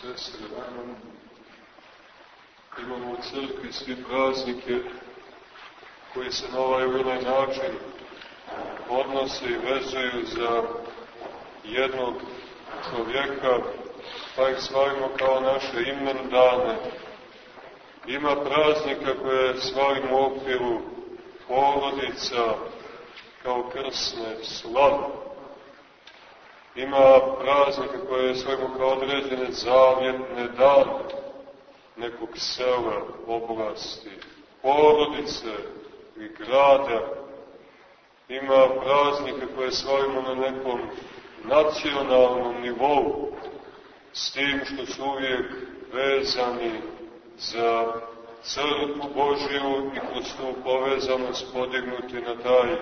sestre, imamo u crkvi svi praznike koji se na ovaj ili način odnose i vezuju za jednog čovjeka, pa ih slavimo kao naše imen dane. Ima praznika koje slavimo u okviru porodica kao krsne slave. Ima praznika koje slavimo kao određene zavjetne dane nekog sela, oblasti, porodice i grada. Ima praznika koje slavimo na nekom nacionalnom nivou, s tim što su uvijek vezani za crkvu Božiju i kroz tu povezanost podignuti na taj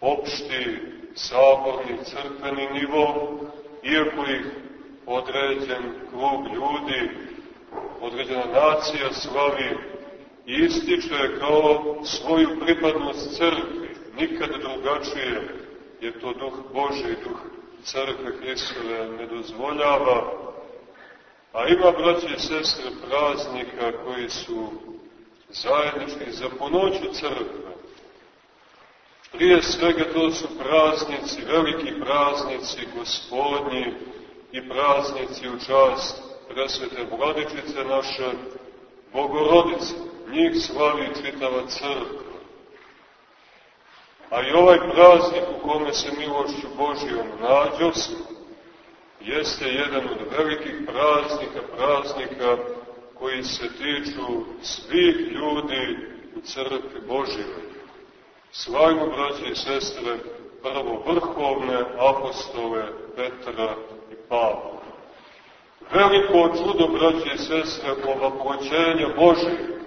opšti, saborni, crkveni nivo, iako ih određen krug ljudi, određena nacija slavi i ističe kao svoju pripadnost crkvi, nikad drugačije, jer to duh Boži, duh crkve Hristove ne dozvoljava, a ima, braće i sestre, praznika koji su zajednički za ponoću crkve. Prije svega to su praznici, veliki praznici gospodnji i praznici u čast presvete vladičice naše Bogorodice. Njih slavi čitava crkva. A i ovaj praznik u kome se milošću Božijom nađo jeste jedan od velikih praznika, praznika koji se tiču svih ljudi u crkvi Božijoj. Slavimo, braće i sestre, prvo vrhovne apostole Petra i Pavla. Veliko čudo, braće i sestre, ovaproćenja Božije.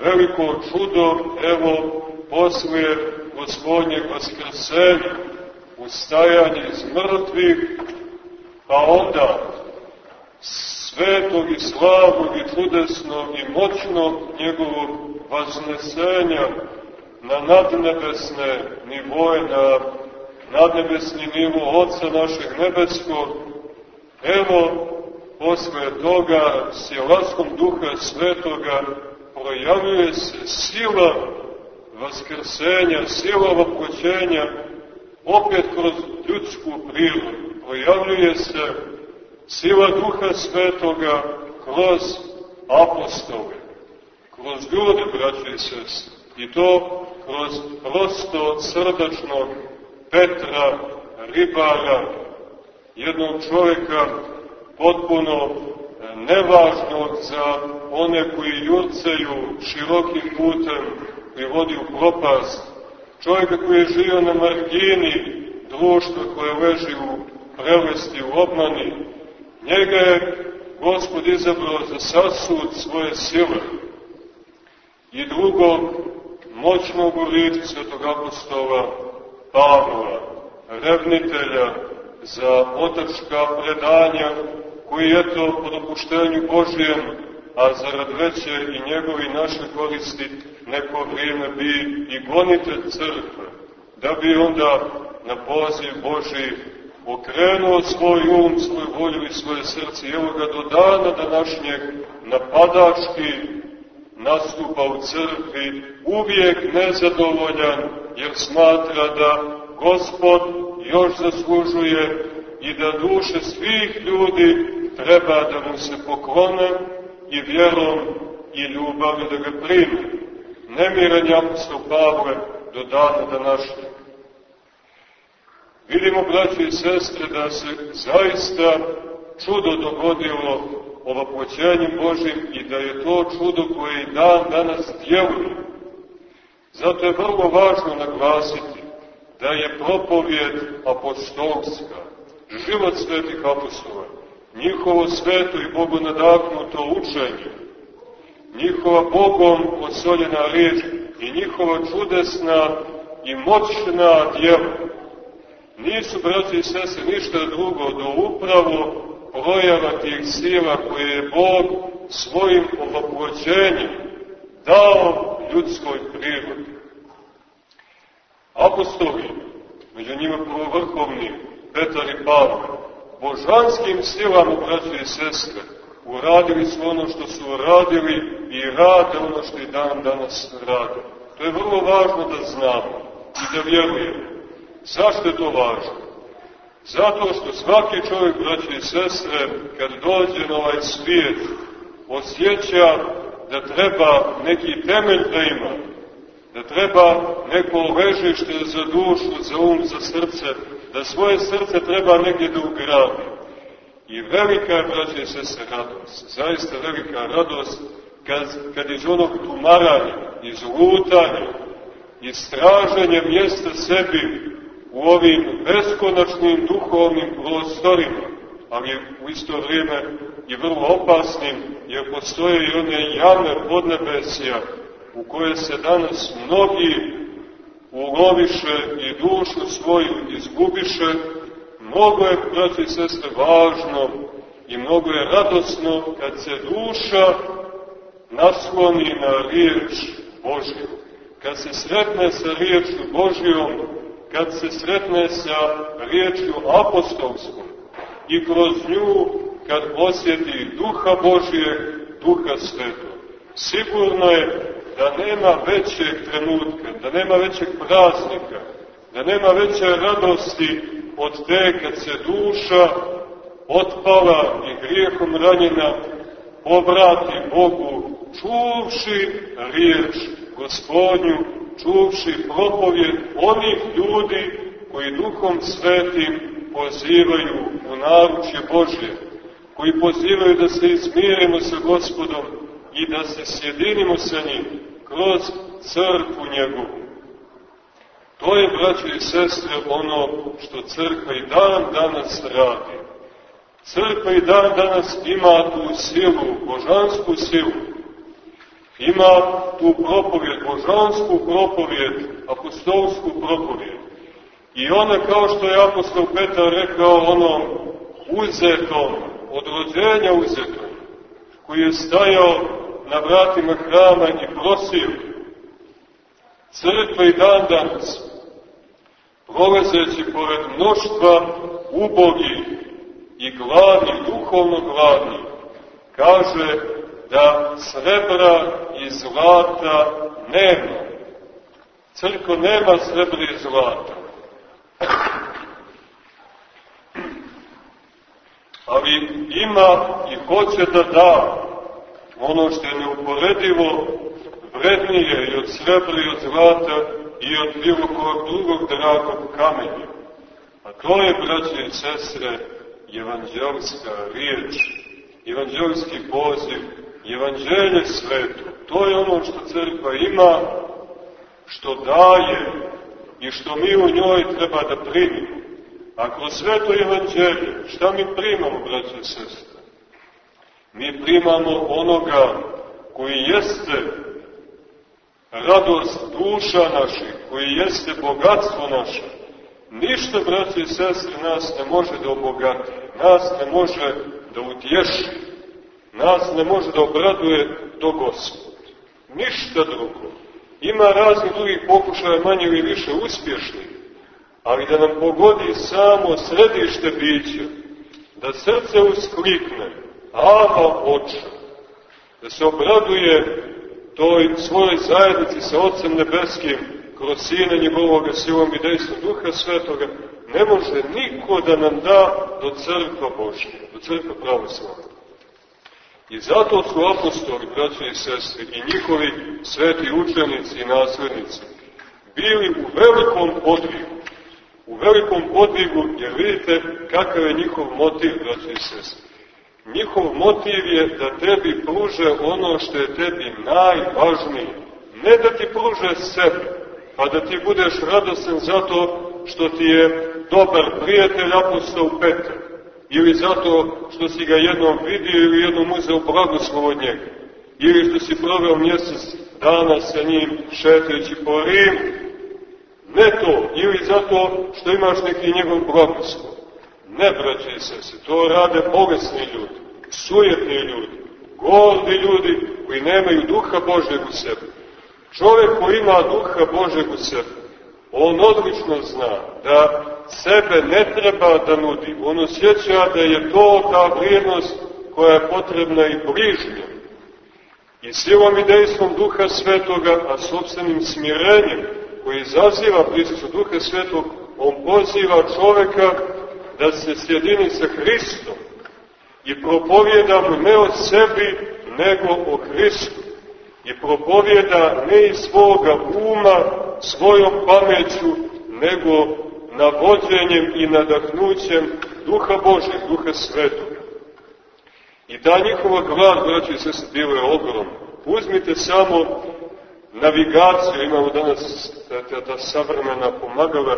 Veliko čudo, evo, poslije gospodnjeg vaskrsenja, ustajanje iz mrtvih, pa onda svetog i slavog i čudesnog i moćnog njegovog vaznesenja na nadnebesne nivoje, na nadnebesni nivo Otca našeg nebeskog, evo, posle toga, sjelaskom duha svetoga, projavljuje se sila vaskrsenja, sila vaproćenja, opet kroz ljudsku prirodu. Projavljuje se sila duha svetoga kroz apostole, kroz ljude, braće i sestre. I to kroz prosto srdačnog Petra, ribara, jednog čovjeka potpuno nevažnog za one koji jurcaju širokim putem koji vodi u propast, čovjeka koji je žio na margini društva koje leži u prelesti, u obmani, njega je Gospod izabrao za sasud svoje sile. I drugog moćnog u licu svetog apostola Pavla, revnitelja za otačka predanja, koji je to po dopuštenju Božijem, a zarad veće i njegovi naše koristi neko vrijeme bi i gonitelj crkve, da bi onda na poziv Boži okrenuo svoj um, svoju volju i svoje srce. I evo ga do dana današnjeg napadački nastupa u crkvi, uvijek nezadovoljan, jer smatra da Gospod još zaslužuje i da duše svih ljudi treba da mu se poklone i vjerom i ljubavi da ga prime. Nemiran je apostol Pavle do dana današnjeg. Vidimo, braći i sestre, da se zaista čudo dogodilo ovapoćenjem Božim i da je to čudo koje i dan danas djeluje. Zato je vrlo važno naglasiti da je propovjed apostolska, život svetih apostola, njihovo sveto i Bogu nadahnuto učenje, njihova Bogom osoljena riječ i njihova čudesna i moćna djela, nisu, braći i sese, ništa drugo do upravo projava tih sila koje je Bog svojim ovaproćenjem dao ljudskoj prirodi. Apostoli, među njima prvovrhovni, Petar i Pavle, božanskim silama, braće i sestre, uradili su ono što su uradili i rade ono što i dan danas rade. To je vrlo važno da znamo i da vjerujemo. Zašto je to važno? Zato što svaki čovjek, braće i sestre, kad dođe na ovaj svijet, osjeća da treba neki temelj da ima, da treba neko ležište za dušu, za um, za srce, da svoje srce treba negdje da ugradi. I velika je, braće i sestre, radost, zaista velika radost, kad, kad iz onog tumaranja, iz lutanja, iz traženja mjesta sebi u ovim beskonačnim duhovnim prostorima, ali u isto vrijeme i vrlo opasnim, jer postoje i one jame podnebesija u koje se danas mnogi uloviše i dušu svoju izgubiše, mnogo je, braći i sestre, važno i mnogo je radosno kad se duša nasloni na riječ Božju. Kad se sretne sa riječu Božjom, kad se sretne sa riječju apostolskom i kroz nju kad osjeti duha Božje, duha svetog. Sigurno je da nema većeg trenutka, da nema većeg praznika, da nema veće radosti od te kad se duša otpala i grijehom ranjena obrati Bogu, čuvši riječ gospodnju, čuvši propovjed onih ljudi koji duhom svetim pozivaju u naručje Božje, koji pozivaju da se izmirimo sa gospodom i da se sjedinimo sa njim kroz crkvu njegovu. To je, braće i sestre, ono što crkva i dan danas radi. Crkva i dan danas ima tu silu, božansku silu. Ima tu propovjed, božansku propovjed, apostolsku propovjed. I ona, kao što je apostol Petar rekao onom uzetom, od rođenja uzetom, koji je stajao na vratima hrama i prosio, crkva i dan danas, prolazeći pored mnoštva ubogi i gladni, duhovno gladni, kaže da srebra i zlata nema. Crkva nema srebra i zlata. Ali ima i hoće da da ono što je neuporedivo vrednije i od srebra i od zlata i od bilo kog drugog dragog kamenja. A to je, braće i sestre, evanđelska riječ, evanđelski poziv, evanđelje svetu. To je ono što crkva ima, što daje i što mi u njoj treba da primimo. A kroz sveto evanđelje, šta mi primamo, braće i sestre? Mi primamo onoga koji jeste radost duša naših, koji jeste bogatstvo naše. Ništa, braće i sestre, nas ne može da obogati, nas ne može da utješi, nas ne može da obraduje do Gospod. Ništa drugo. Ima raznih drugih pokušaja, manje ili više uspješnih, ali da nam pogodi samo središte bića, da srce usklikne, ama oče, da se obraduje toj svojoj zajednici sa Otcem Nebeskim, kroz Sina njegovog silom i dejstvom Duha Svetoga, ne može niko da nam da do crkva Božje, do crkva pravoslavna. I zato su apostoli, braće i sestre, i njihovi sveti učenici i naslednici bili u velikom podvigu. U velikom podvigu, jer vidite kakav je njihov motiv, braće i sestre. Njihov motiv je da tebi pruže ono što je tebi najvažnije. Ne da ti pruže sebe, pa da ti budeš radosan zato što ti je dobar prijatelj apostol Petar, ili zato što si ga jednom vidio ili jednom uzeo blagoslov od njega, ili što si proveo mjesec dana sa njim šetajući po Rimu, ne to, ili zato što imaš neki njegov blagoslov. Ne, braće i sese, to rade bolesni ljudi, sujetni ljudi, gordi ljudi koji nemaju duha Božeg u sebi. Čovjek koji ima duha Božeg u sebi, on odlično zna da sebe ne treba da nudi. On osjeća da je to ta vrijednost koja je potrebna i bližnja. I silom i dejstvom Duha Svetoga, a sobstvenim smirenjem koji izaziva prisustvo Duha Svetog, on poziva čoveka da se sjedini sa Hristom i propovjeda mu ne o sebi, nego o Hristu. I propovjeda ne iz svoga uma, svojom pameću, nego navođenjem i nadahnućem Duha Božeg, Duha Svetog. I ta njihova glad, braći i sese, bilo je ogromna. Uzmite samo navigaciju, imamo danas ta, ta savremena pomagala,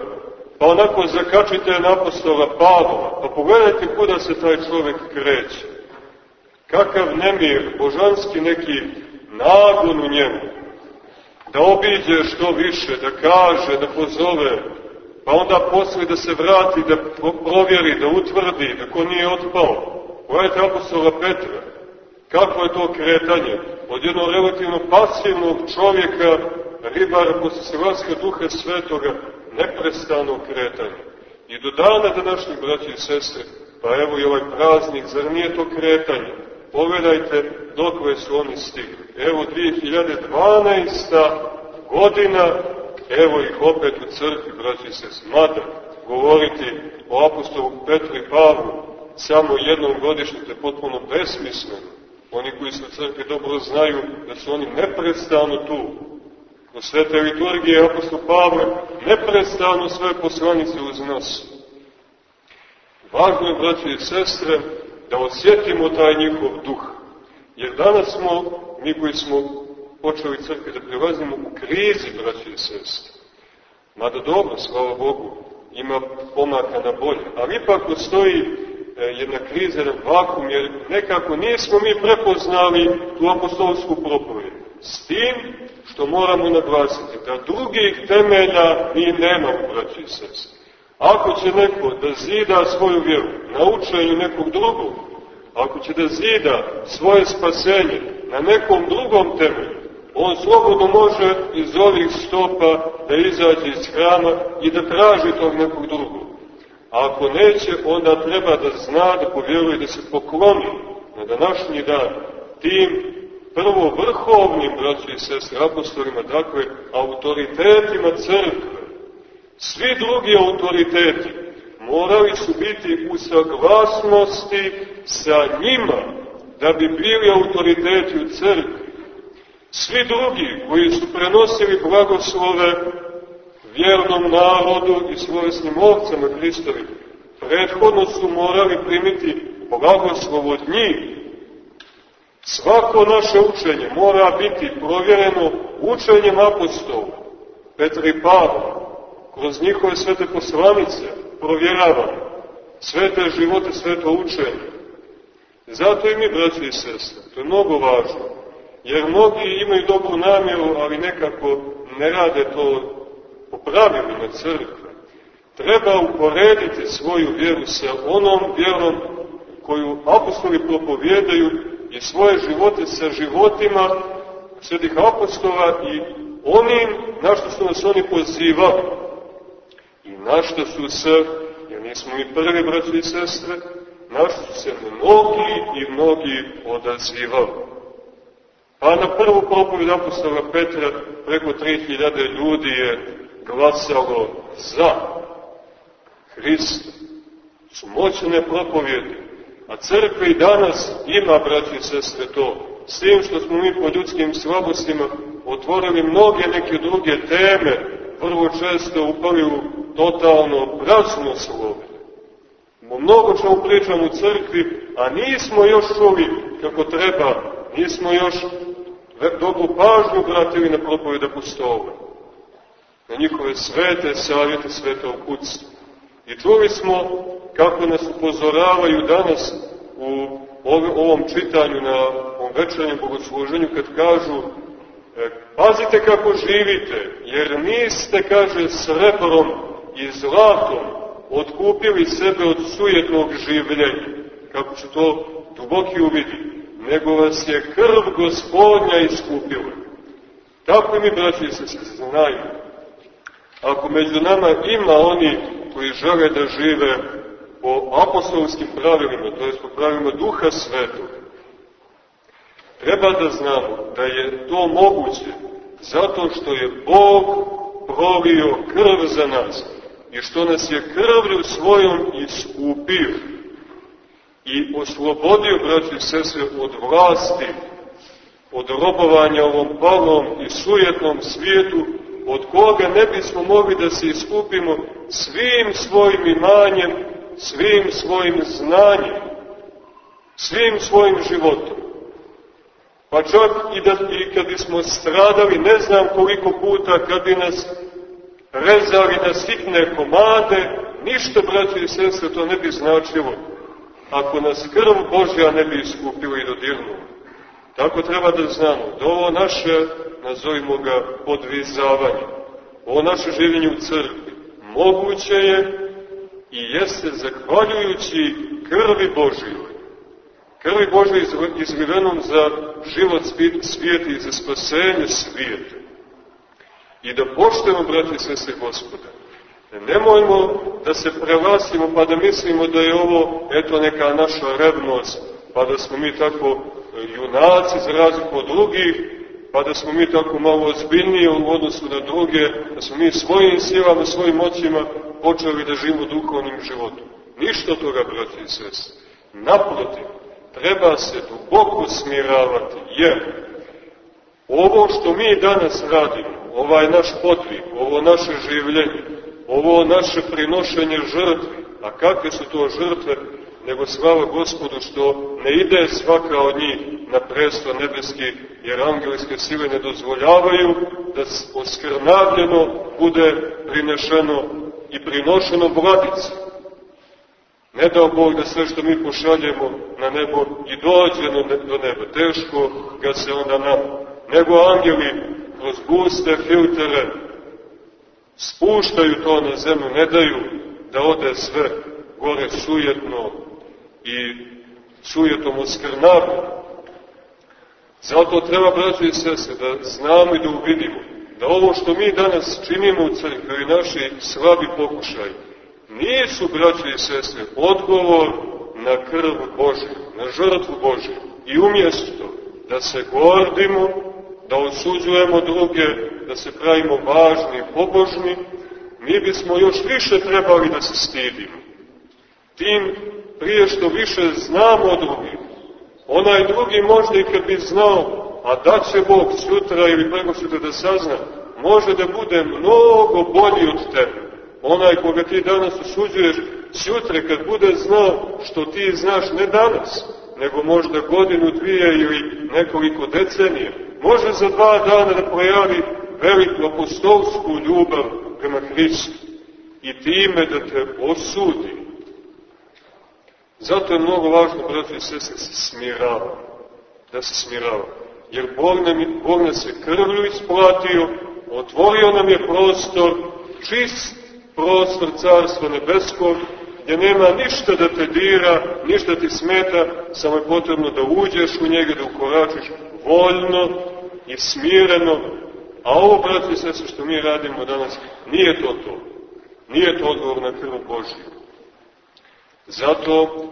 pa onako zakačite na apostola Pavla, pa pogledajte kuda se taj čovjek kreće. Kakav nemir, božanski neki nagon u njemu, da obiđe što više, da kaže, da pozove, pa onda posle da se vrati, da provjeri, da utvrdi da ko nije otpao. Pogledajte apostola Petra, kako je to kretanje od jednog relativno pasivnog čovjeka, ribara posle Srvanska duha svetoga, neprestano kretanje. I do dana današnjih braći i sestre, pa evo i ovaj praznik, zar nije to kretanje? Pogledajte dokle su oni stigli. Evo 2012. godina, evo ih opet u crkvi, braći i sestre. Mada, govoriti o apostolu Petru i Pavlu samo jednom godišnje, to je potpuno besmisleno. Oni koji su u crkvi dobro znaju da su oni neprestano tu. Kroz svete liturgije apostol Pavle neprestano svoje poslanice uznosi. Važno je, braći i sestre, da osjetimo taj njihov duh. Jer danas smo, mi koji smo počeli crkvi da prilazimo u krizi, braći i sestre. Mada dobro, slava Bogu, ima pomaka na bolje. Ali ipak postoji e, jedna kriza, jedan vakum, jer nekako nismo mi prepoznali tu apostolsku propoved. S tim što moramo naglasiti da drugih temelja mi nemamo, braći i sestre. Ako će neko da zida svoju vjeru na učenju nekog drugog, ako će da zida svoje spasenje na nekom drugom temelju, on slobodno može iz ovih stopa da izađe iz hrama i da traži tog nekog drugog. A ako neće, onda treba da zna, da povjeruje, da se pokloni na današnji dan tim prvo vrhovnim, braći i sestri, apostolima, dakle, autoritetima crkve. Svi drugi autoriteti morali su biti u saglasnosti sa njima, da bi bili autoriteti u crkvi. Svi drugi koji su prenosili blagoslove vjernom narodu i slovesnim ovcama Hristovi, prethodno su morali primiti blagoslov od njih. Svako naše učenje mora biti provjereno učenjem apostola, Petra i Pavla, kroz njihove svete poslanice, provjeravamo svete živote, sveto učenje. Zato i mi, braći i sestre, to je mnogo važno, jer mnogi imaju dobru namjeru, ali nekako ne rade to po pravilima crkve. Treba uporediti svoju vjeru sa onom vjerom koju apostoli propovjedaju i svoje živote sa životima svetih apostola i onim na što su nas oni pozivali i na što su se, jer nismo mi prvi braći i sestre, na što su se mnogi i mnogi odazivali. Pa na prvu propoved apostola Petra preko 3000 ljudi je glasalo za Hrista. Su moćne propovjede. A crkva i danas ima, braći i sestre, to. S tim što smo mi po ljudskim slabostima otvorili mnoge neke druge teme, vrlo često upali u totalno prazno slovo. Mnogo čemu pričamo u crkvi, a nismo još čuli kako treba, nismo još dobru pažnju vratili na propoved apostola, na njihove svete savjete svetog kuca. I čuli smo kako nas upozoravaju danas u ovom čitanju na ovom večernjem bogosluženju kad kažu e, pazite kako živite, jer niste, kaže, srebrom i zlatom otkupili sebe od sujetnog življenja, kako se to duboki uvidi, nego vas je krv gospodnja iskupila. Tako i mi, braći, se se znaju. Ako među nama ima oni koji žele da žive po apostolskim pravilima, to je po pravilima Duha Svetog, treba da znamo da je to moguće zato što je Bog prolio krv za nas i što nas je krvlju svojom iskupio i oslobodio, braći i sestre, od vlasti, od robovanja ovom palom i sujetnom svijetu, od koga ne bismo mogli da se iskupimo svim svojim imanjem, svim svojim znanjem, svim svojim životom. Pa čak i, da, i kad bismo stradali, ne znam koliko puta, kad bi nas rezali na sitne komade, ništa, braći i sestre, to ne bi značilo. Ako nas krv Božja ne bi iskupila i dodirnula. Tako treba da znamo da ovo naše, nazovimo ga, podvizavanje, ovo naše življenje u crkvi, moguće je i jeste zahvaljujući krvi Božjoj. Krvi Božjoj izlivenom za život svijeta i za spasenje svijeta. I da poštujemo, brati i sestri gospoda. Nemojmo da se prevlasimo pa da mislimo da je ovo, eto, neka naša revnost, pa da smo mi tako junaci za razliku od drugih, pa da smo mi tako malo ozbiljniji u odnosu na druge, da smo mi svojim silama, svojim moćima počeli da živimo duhovnim životom. Ništa toga, brati i sestri. Naprotiv, treba se duboko smiravati, jer ovo što mi danas radimo, ovaj naš podvig, ovo naše življenje, ovo naše prinošenje žrtvi, a kakve su to žrtve, nego slava Gospodu što ne ide svaka od njih na presto nebeski, jer angelske sile ne dozvoljavaju da oskrnavljeno bude prinešeno i prinošeno vladici. Ne dao Bog da sve što mi pošaljemo na nebo i dođe do neba, teško ga se onda nam, nego angeli kroz guste filtere spuštaju to na zemlju, ne daju da ode sve gore sujetno i sujetom oskrnavu. Zato treba, braći i sese, da znamo i da uvidimo da ovo što mi danas činimo u crkvi i naši slabi pokušaj, nisu, braći i sestre, odgovor na krv Božju, na žrtvu Božju. I umjesto da se gordimo, da osuđujemo druge, da se pravimo važni i pobožni, mi bismo još više trebali da se stidimo. Tim prije što više znamo o drugim. Onaj drugi možda i kad bi znao, a da će Bog sutra ili preko sutra da sazna, može da bude mnogo bolji od tebe. Onaj koga ti danas osuđuješ, sutra kad bude znao što ti znaš ne danas, nego možda godinu, dvije ili nekoliko decenija, može za dva dana da projavi veliku apostolsku ljubav prema Hristu i time da te osudi Zato je mnogo važno, braći i sestri, da se smirava. Da se smirava. Jer Bog, nam, Bog nas je krvlju isplatio, otvorio nam je prostor, čist prostor Carstva Nebeskog, gdje nema ništa da te dira, ništa ti smeta, samo je potrebno da uđeš u njega, da ukoračiš voljno i smireno. A ovo, braći i sestri, što mi radimo danas, nije to to. Nije to odgovor na krv Božiju. Zato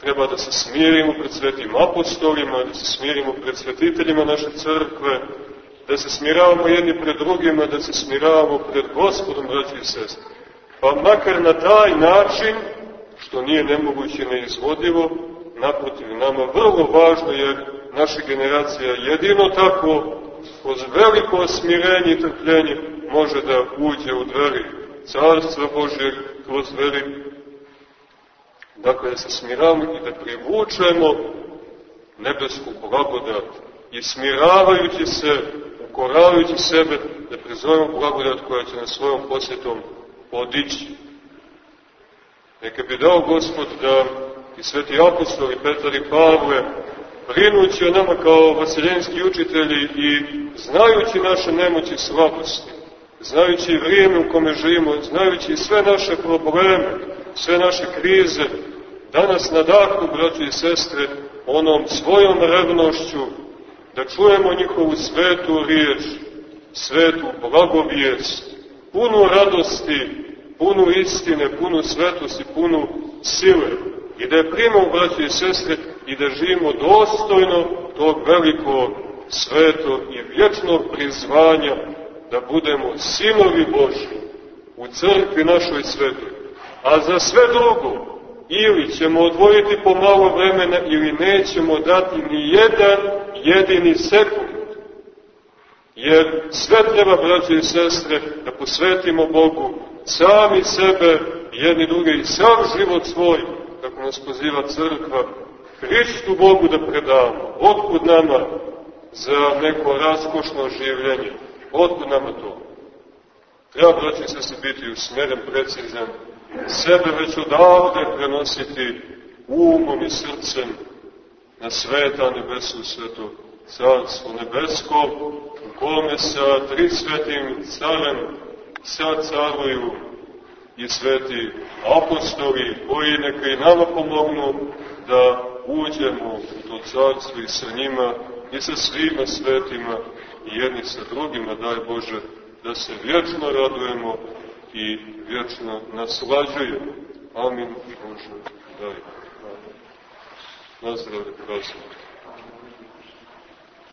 treba da se smirimo pred svetim apostolima, da se smirimo pred svetiteljima naše crkve, da se smiravamo jedni pred drugima, da se smiravamo pred gospodom, braći i sestri. Pa makar na taj način, što nije nemoguće neizvodivo, naprotiv nama vrlo važno, jer naša generacija jedino tako, kroz veliko smirenje i trpljenje, može da uđe u dveri Carstva Božjeg, kroz veri Dakle, da se smiravamo i da privučemo nebesku blagodat i smiravajući se, ukoravajući sebe, da prizovemo blagodat koja će na svojom posjetom podići. Neka bi dao Gospod da i sveti apostoli Petar i Pavle, brinući o nama kao vaseljenski učitelji i znajući naše nemoći slabosti, znajući vrijeme u kome živimo, znajući sve naše probleme, sve naše krize, danas nadahnu, braći i sestre, onom svojom revnošću, da čujemo njihovu svetu riječ, svetu blagovijest, punu radosti punu istine, punu svetosti, punu sile i da je primamo, braći i sestre, i da živimo dostojno tog velikog, svetog i vječnog prizvanja da budemo sinovi Boži u crkvi našoj svetoj. A za sve drugo, ili ćemo odvojiti po malo vremena ili nećemo dati ni jedan jedini sekund. Jer sve treba, braće i sestre, da posvetimo Bogu, sami sebe, jedni druge i sam život svoj, kako nas poziva crkva, Hristu Bogu da predamo. Otkud nama za neko raskošno življenje? Otkud nama to? Treba, braći se, se biti usmeren, precizan, sebe već odavde prenositi umom i srcem na sveta nebesu, sveto carstvo nebesko, u kome sa tri svetim carem sad caruju i sveti apostoli, koji neka i nama pomognu da uđemo u to carstvo i sa njima i sa svima svetima i jedni sa drugima, daj Bože, da se vječno radujemo i vječno naslađujemo. Amin. Bože, daj. Nazdravlje, praznik.